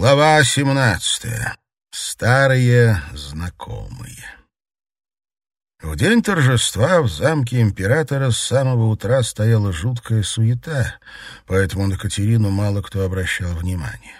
Глава 17. Старые знакомые. В день торжества в замке императора с самого утра стояла жуткая суета, поэтому на Катерину мало кто обращал внимание.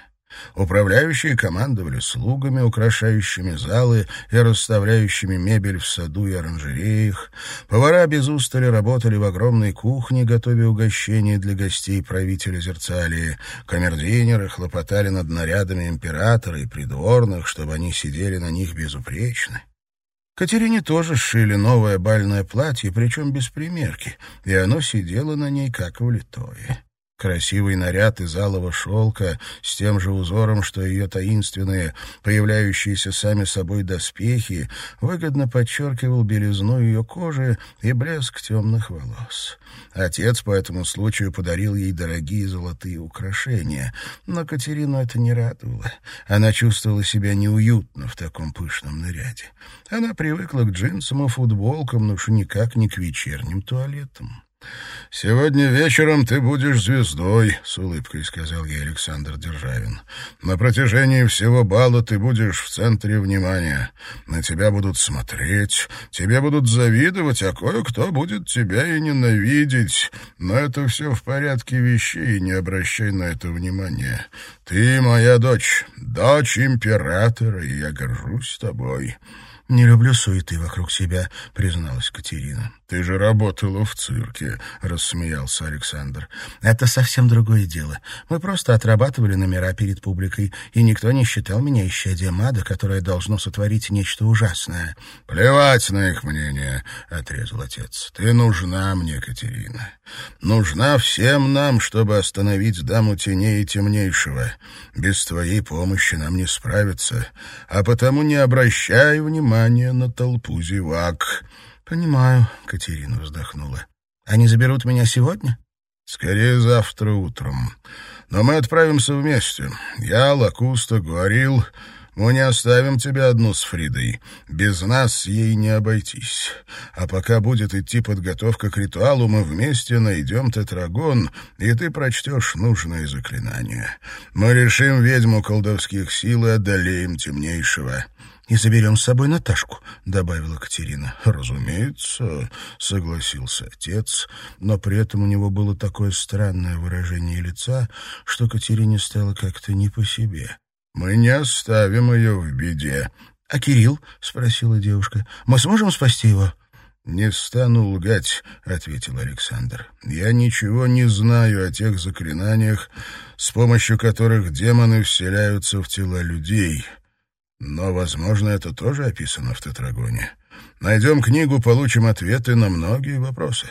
Управляющие командовали слугами, украшающими залы и расставляющими мебель в саду и оранжереях. Повара без устали работали в огромной кухне, готовя угощения для гостей правителя Зерцалии. Камердинеры хлопотали над нарядами императора и придворных, чтобы они сидели на них безупречно. Катерине тоже сшили новое бальное платье, причем без примерки, и оно сидело на ней как влитое. Красивый наряд из алого шелка с тем же узором, что ее таинственные, появляющиеся сами собой доспехи, выгодно подчеркивал белизну ее кожи и блеск темных волос. Отец по этому случаю подарил ей дорогие золотые украшения, но Катерину это не радовало. Она чувствовала себя неуютно в таком пышном наряде. Она привыкла к джинсам и футболкам, но уж никак не к вечерним туалетам. «Сегодня вечером ты будешь звездой», — с улыбкой сказал ей Александр Державин. «На протяжении всего бала ты будешь в центре внимания. На тебя будут смотреть, тебе будут завидовать, а кое-кто будет тебя и ненавидеть. Но это все в порядке вещей, не обращай на это внимания. Ты моя дочь, дочь императора, и я горжусь тобой». «Не люблю суеты вокруг себя», — призналась Катерина. «Ты же работала в цирке», — рассмеялся Александр. «Это совсем другое дело. Мы просто отрабатывали номера перед публикой, и никто не считал меня исчадием ада, которое должно сотворить нечто ужасное». «Плевать на их мнение», — отрезал отец. «Ты нужна мне, Катерина. Нужна всем нам, чтобы остановить даму теней и темнейшего. Без твоей помощи нам не справиться, а потому не обращай внимания на толпу зевак». «Понимаю», — Катерина вздохнула. «Они заберут меня сегодня?» «Скорее завтра утром. Но мы отправимся вместе. Я, Лакуста, говорил, мы не оставим тебя одну с Фридой. Без нас ей не обойтись. А пока будет идти подготовка к ритуалу, мы вместе найдем тетрагон, и ты прочтешь нужное заклинание. Мы решим ведьму колдовских сил и одолеем темнейшего» и заберем с собой Наташку», — добавила Катерина. «Разумеется», — согласился отец, но при этом у него было такое странное выражение лица, что Катерине стало как-то не по себе. «Мы не оставим ее в беде». «А Кирилл?» — спросила девушка. «Мы сможем спасти его?» «Не стану лгать», — ответил Александр. «Я ничего не знаю о тех заклинаниях, с помощью которых демоны вселяются в тела людей». Но, возможно, это тоже описано в Тетрагоне. Найдем книгу, получим ответы на многие вопросы.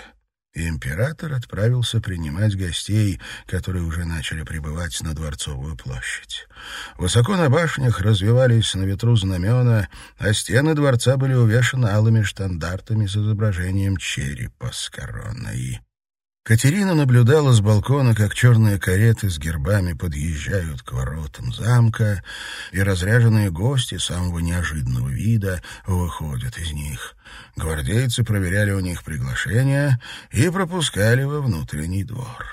Император отправился принимать гостей, которые уже начали прибывать на Дворцовую площадь. Высоко на башнях развивались на ветру знамена, а стены дворца были увешаны алыми штандартами с изображением черепа с короной. Катерина наблюдала с балкона, как черные кареты с гербами подъезжают к воротам замка, и разряженные гости самого неожиданного вида выходят из них. Гвардейцы проверяли у них приглашения и пропускали во внутренний двор.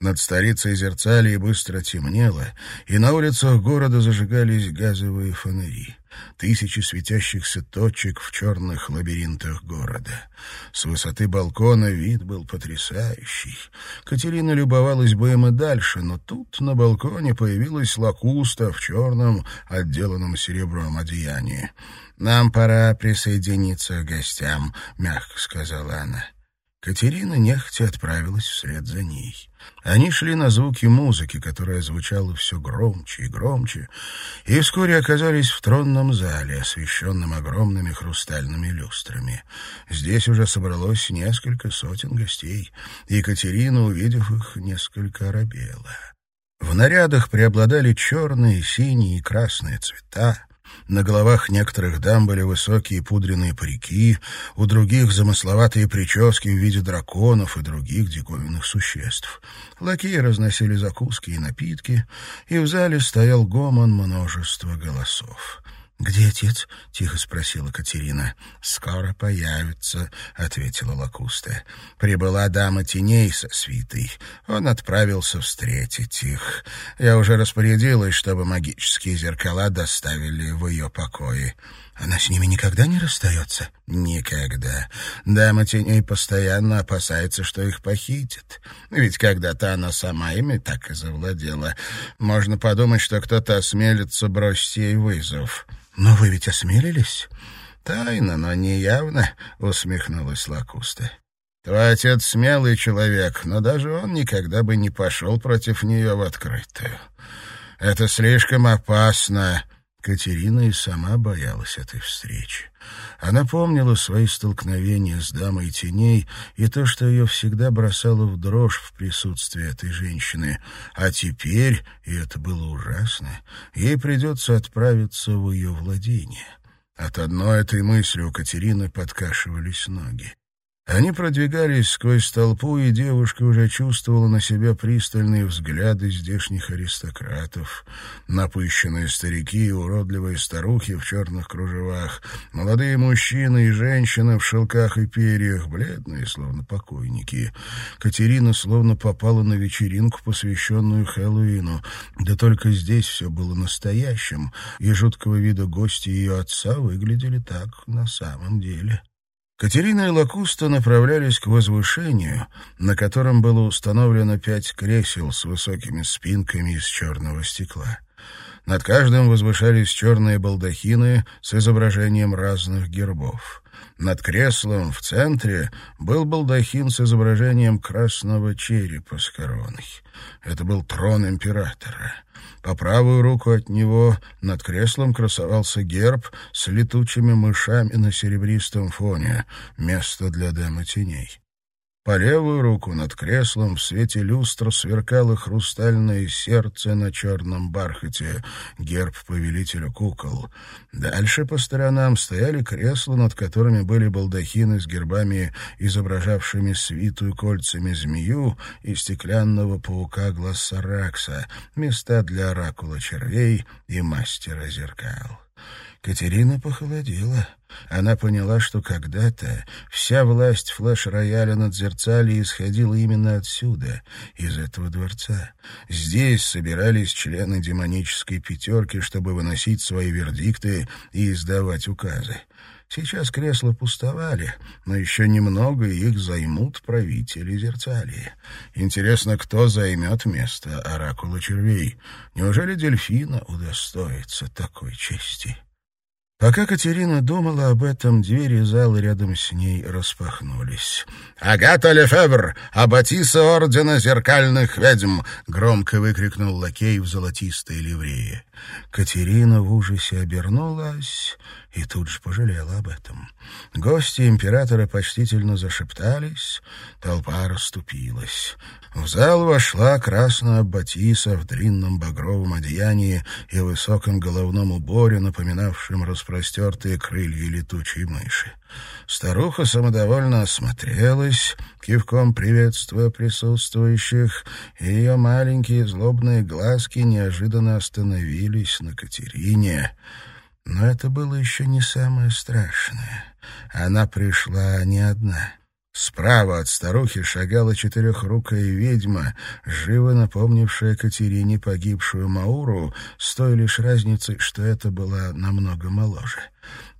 Над столицей Зерцалии быстро темнело, и на улицах города зажигались газовые фонари тысячи светящихся точек в черных лабиринтах города. С высоты балкона вид был потрясающий. Катерина любовалась бы им и дальше, но тут на балконе появилась лакуста в черном, отделанном серебром одеянии. «Нам пора присоединиться к гостям», — мягко сказала она. Катерина нехотя отправилась вслед за ней. Они шли на звуки музыки, которая звучала все громче и громче, и вскоре оказались в тронном зале, освещенном огромными хрустальными люстрами. Здесь уже собралось несколько сотен гостей, и Екатерина, увидев их, несколько оробела. В нарядах преобладали черные, синие и красные цвета, на головах некоторых дам были высокие пудренные парики, у других замысловатые прически в виде драконов и других диковинных существ. Лакеи разносили закуски и напитки, и в зале стоял гомон множества голосов. «Где отец?» — тихо спросила Катерина. «Скоро появится», — ответила Лакуста. «Прибыла дама теней со свитой. Он отправился встретить их. Я уже распорядилась, чтобы магические зеркала доставили в ее покои». Она с ними никогда не расстается? Никогда. Дама теней постоянно опасается, что их похитят. Ведь когда-то она сама ими так и завладела. Можно подумать, что кто-то осмелится бросить ей вызов. «Но вы ведь осмелились?» «Тайно, но не явно», — усмехнулась Лакуста. «Твой отец смелый человек, но даже он никогда бы не пошел против нее в открытую. Это слишком опасно». Катерина и сама боялась этой встречи. Она помнила свои столкновения с дамой теней и то, что ее всегда бросало в дрожь в присутствии этой женщины. А теперь, и это было ужасно, ей придется отправиться в ее владение. От одной этой мысли у Катерины подкашивались ноги. Они продвигались сквозь толпу, и девушка уже чувствовала на себя пристальные взгляды здешних аристократов. Напыщенные старики и уродливые старухи в черных кружевах, молодые мужчины и женщины в шелках и перьях, бледные, словно покойники. Катерина словно попала на вечеринку, посвященную Хэллоуину. Да только здесь все было настоящим, и жуткого вида гости ее отца выглядели так на самом деле. Катерина и Лакуста направлялись к возвышению, на котором было установлено пять кресел с высокими спинками из черного стекла. Над каждым возвышались черные балдахины с изображением разных гербов. Над креслом в центре был балдахин с изображением красного черепа с короной. Это был трон императора. По правую руку от него над креслом красовался герб с летучими мышами на серебристом фоне, место для дама теней. По левую руку над креслом в свете люстра сверкало хрустальное сердце на черном бархате, герб повелителя кукол. Дальше по сторонам стояли кресла, над которыми были балдахины с гербами, изображавшими свитую кольцами змею и стеклянного паука Глассаракса, места для оракула червей и мастера зеркал. Катерина похолодела. Она поняла, что когда-то вся власть флеш-рояля над Зерцали исходила именно отсюда, из этого дворца. Здесь собирались члены демонической пятерки, чтобы выносить свои вердикты и издавать указы. Сейчас кресла пустовали, но еще немного их займут правители Зерцалии. Интересно, кто займет место оракула червей? Неужели дельфина удостоится такой чести? Пока Катерина думала об этом, двери зала рядом с ней распахнулись. «Агата Лефевр, аббатиса Ордена Зеркальных Ведьм!» — громко выкрикнул лакей в золотистой ливрее. Катерина в ужасе обернулась и тут же пожалела об этом. Гости императора почтительно зашептались, толпа расступилась. В зал вошла красная Батиса в длинном багровом одеянии и высоком головном уборе, напоминавшем распростертые крылья летучей мыши. Старуха самодовольно осмотрелась, кивком приветствуя присутствующих, и ее маленькие злобные глазки неожиданно остановились на Катерине. Но это было еще не самое страшное. Она пришла не одна — Справа от старухи шагала четырехрукая ведьма, живо напомнившая Катерине погибшую Мауру, с той лишь разницей, что это была намного моложе.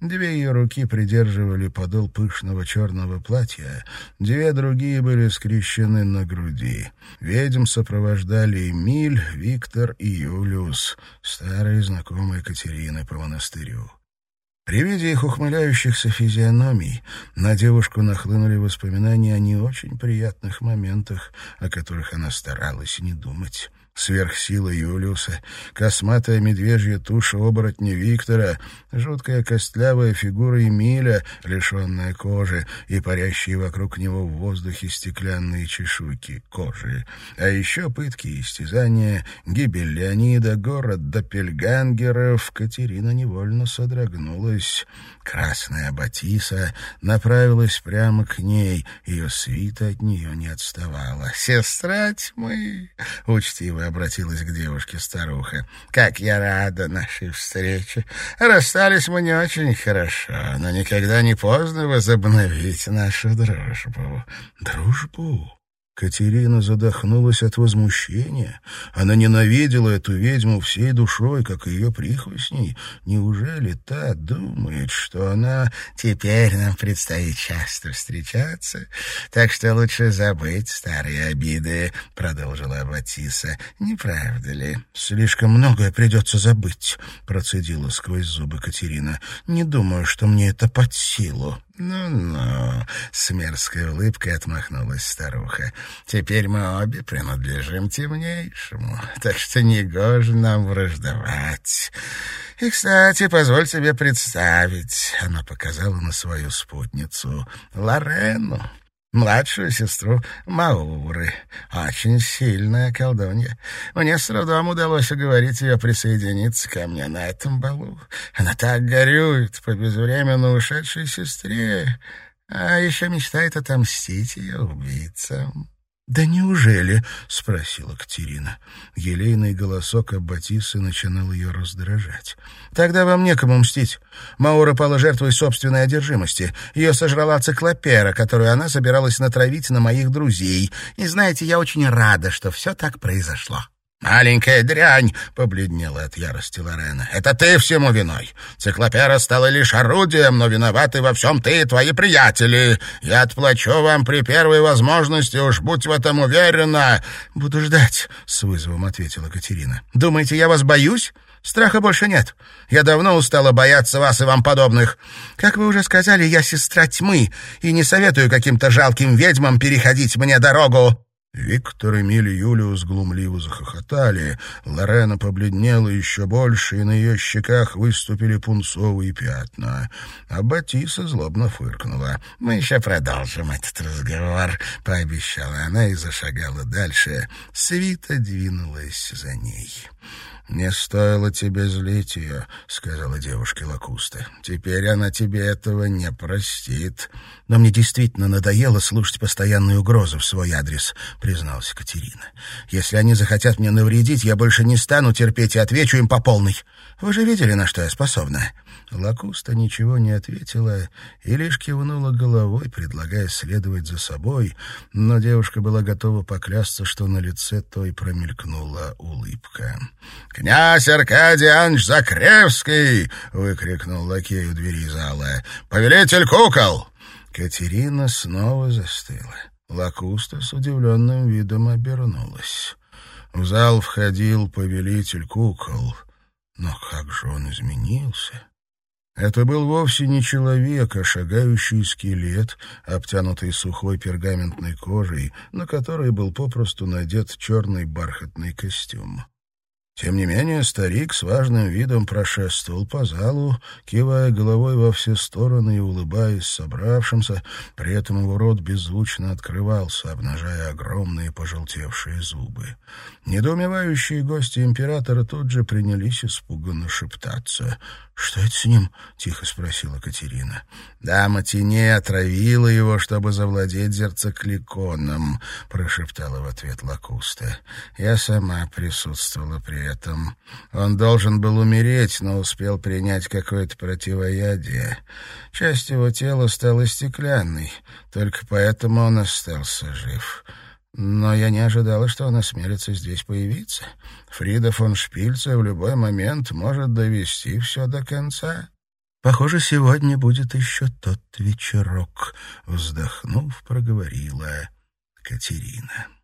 Две ее руки придерживали подол пышного черного платья, две другие были скрещены на груди. Ведьм сопровождали Эмиль, Виктор и Юлиус, старые знакомые Катерины по монастырю. При виде их ухмыляющихся физиономий на девушку нахлынули воспоминания о не очень приятных моментах, о которых она старалась не думать сверхсила Юлиуса, косматая медвежья туша оборотня Виктора, жуткая костлявая фигура Эмиля, лишенная кожи, и парящие вокруг него в воздухе стеклянные чешуйки кожи. А еще пытки и истязания, гибель Леонида, город Доппельгангеров. Катерина невольно содрогнулась. Красная Батиса направилась прямо к ней, ее свита от нее не отставала. «Сестра тьмы!» — учтиво — обратилась к девушке старуха. «Как я рада нашей встрече! Расстались мы не очень хорошо, но никогда не поздно возобновить нашу дружбу». «Дружбу?» Катерина задохнулась от возмущения. Она ненавидела эту ведьму всей душой, как и ее прихвостней. Неужели та думает, что она... «Теперь нам предстоит часто встречаться, так что лучше забыть старые обиды», — продолжила Батиса. «Не правда ли?» «Слишком многое придется забыть», — процедила сквозь зубы Катерина. «Не думаю, что мне это под силу». «Ну-ну», — с мерзкой улыбкой отмахнулась старуха, — «теперь мы обе принадлежим темнейшему, так что негоже нам враждовать. И, кстати, позволь себе представить», — она показала на свою спутницу, — «Лорену» младшую сестру Мауры. Очень сильная колдунья. Мне с трудом удалось уговорить ее присоединиться ко мне на этом балу. Она так горюет по безвременно ушедшей сестре, а еще мечтает отомстить ее убийцам. «Да неужели?» — спросила Катерина. Елейный голосок Аббатисы начинал ее раздражать. «Тогда вам некому мстить. Маура пала жертвой собственной одержимости. Ее сожрала циклопера, которую она собиралась натравить на моих друзей. И знаете, я очень рада, что все так произошло». «Маленькая дрянь!» — побледнела от ярости Лорена. «Это ты всему виной. Циклопера стала лишь орудием, но виноваты во всем ты и твои приятели. Я отплачу вам при первой возможности, уж будь в этом уверена». «Буду ждать», — с вызовом ответила Катерина. «Думаете, я вас боюсь?» Страха больше нет. Я давно устала бояться вас и вам подобных. Как вы уже сказали, я сестра тьмы, и не советую каким-то жалким ведьмам переходить мне дорогу. Виктор, Эмиль и Юлиус глумливо захохотали. Лорена побледнела еще больше, и на ее щеках выступили пунцовые пятна. А Батиса злобно фыркнула. «Мы еще продолжим этот разговор», — пообещала она и зашагала дальше. Свита двинулась за ней. «Не стоило тебе злить ее», — сказала девушке Лакуста. «Теперь она тебе этого не простит». «Но мне действительно надоело слушать постоянные угрозы в свой адрес», — призналась Катерина. «Если они захотят мне навредить, я больше не стану терпеть и отвечу им по полной. Вы же видели, на что я способна?» Лакуста ничего не ответила и лишь кивнула головой, предлагая следовать за собой, но девушка была готова поклясться, что на лице той промелькнула улыбка. «Князь Аркадий Анч Закревский!» — выкрикнул лакей у двери зала. «Повелитель кукол!» Катерина снова застыла. Лакуста с удивленным видом обернулась. В зал входил повелитель кукол. Но как же он изменился? Это был вовсе не человек, а шагающий скелет, обтянутый сухой пергаментной кожей, на которой был попросту надет черный бархатный костюм. Тем не менее, старик с важным видом прошествовал по залу, кивая головой во все стороны и улыбаясь собравшимся, при этом его рот беззвучно открывался, обнажая огромные пожелтевшие зубы. Недоумевающие гости императора тут же принялись испуганно шептаться — «Что это с ним?» — тихо спросила Катерина. «Дама теней отравила его, чтобы завладеть зерцекликоном», — прошептала в ответ Лакуста. «Я сама присутствовала при этом. Он должен был умереть, но успел принять какое-то противоядие. Часть его тела стала стеклянной, только поэтому он остался жив». Но я не ожидала, что она осмелится здесь появиться. Фрида фон Шпильце в любой момент может довести все до конца. Похоже, сегодня будет еще тот вечерок, вздохнув, проговорила Катерина.